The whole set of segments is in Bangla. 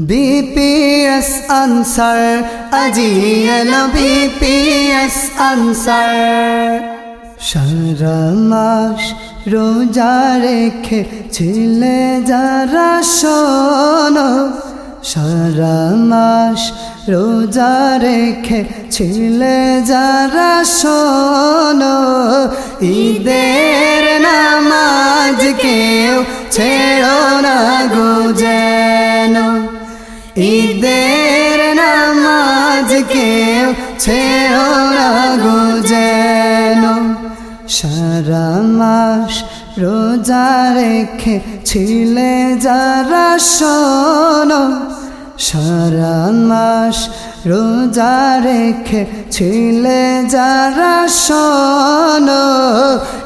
বিপিএস আনসার আজি এলো বিপিএস আনসার সারা মাস রোজা রেখে ছিলে যারা শোনো সারা মাস রোজা রেখে ছিলে যারা শোনো ঈদের নামাজ কেউ ছেড়ো না গো যেন ঈদের নামাজ কেউ ছেড়ো না গো সারা মাস রোজা রেখে ছিলে যারা শোনো। সারা মাস রোজা রেখে ছিলে যারা শোনো।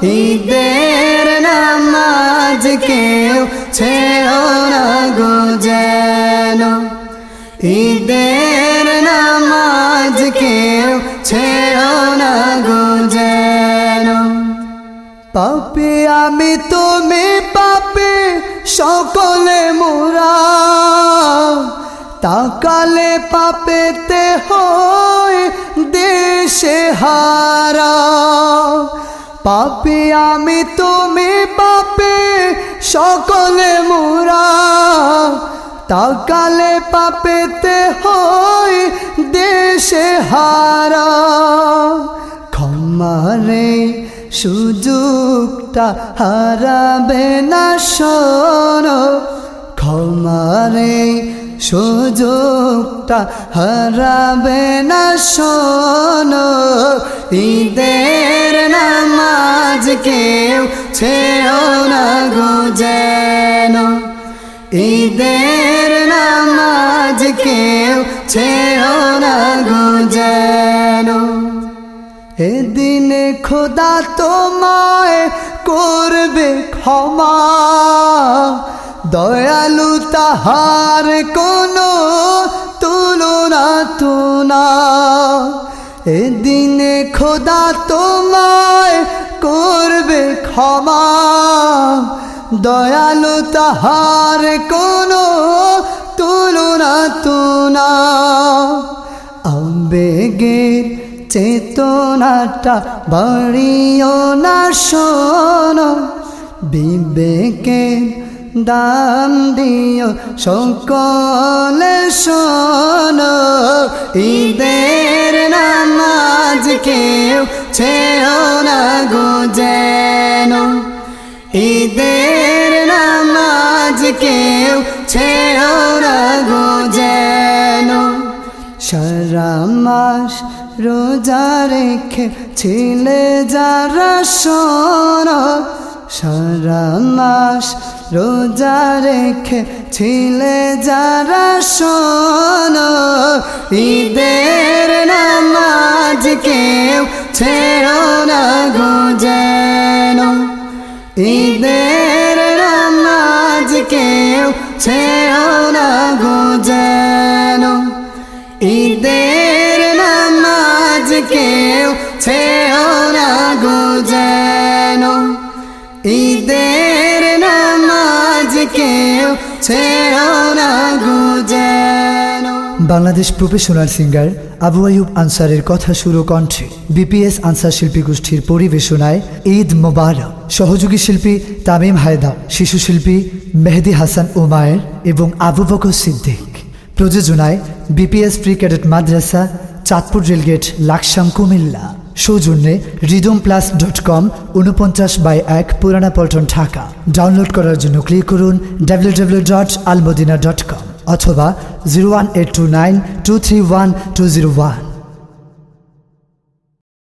ঈদের নামাজ কেউ ছেড়ো না ঈদের নামাজ কেউ ছেড়ো না গো যেন পাপে আমি তুমি পাপে সকলে মোরা তাকালে পাপেতে হয় দেশে হারা পাপে আমি তুমি পাপে সকলে মোরা তাকালে পাপেতে হয় দেশে হারা। ক্ষমারে সুযোগটা হারাবে না শোনো। ক্ষমারে সুযোগটা হারাবে না শোনো। ঈদের নামাজ কেউ ছেড়ো না গো যেন ঈদের নামাজ কেউ ছেড়ো না গো যেন। এদিনে খোদা তোমায় করবে ক্ষমা। দয়ালু তাহার কোনো তুলনা তুনা। এদিনে খোদা তোমায় করবে ক্ষমা। দয়ালু তাহার কোনো তুলনা তুনা। আবেগের চেতনাটা বাড়িও না শোনো। বিবেকের দাম দিও সকলে শোনো। ঈদের নামাজ কেউ ছেড়ো না গো কেউ ছেড়ো না গো যেন। সারা মাস রোজা রেখে ছিলে যারা শোনো, সারা মাস রোজা রেখে ছিলে যারা শোনো, ঈদের নামাজ কেউ ছেড়ো না গো যেন। ঈদের কেউ ছেড়ো না গো যেন। ঈদের নামাজ কেউ ছেড়ো না গো ঈদের নামাজ কেউ না বাংলাদেশ প্রফেশনাল সিঙ্গার আবু আয়ুব আনসারের কথা সুর কণ্ঠে বিপিএস আনসার শিল্পী গোষ্ঠীর পরিবেশনায় ঈদ মোবারক। সহযোগী শিল্পী তামিম হায়দা শিশু শিল্পী মেহেদি হাসান ওমায়ের এবং আবু বকর সিদ্দিক। প্রযোজনায় বিপিএস প্রি ক্যাডেট মাদ্রাসা, চাঁদপুর রেলগেট, লাকসাম কুমিল্লা। সৌজন্যে রিদম প্লাস ডট কম উনপঞ্চাশ বাই এক, পুরানা পল্টন, ঢাকা। ডাউনলোড করার জন্য ক্লিক করুন W W dot Almadina dot com अथवा zero one eight two nine two three one two zero one.